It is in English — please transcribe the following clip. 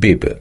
bib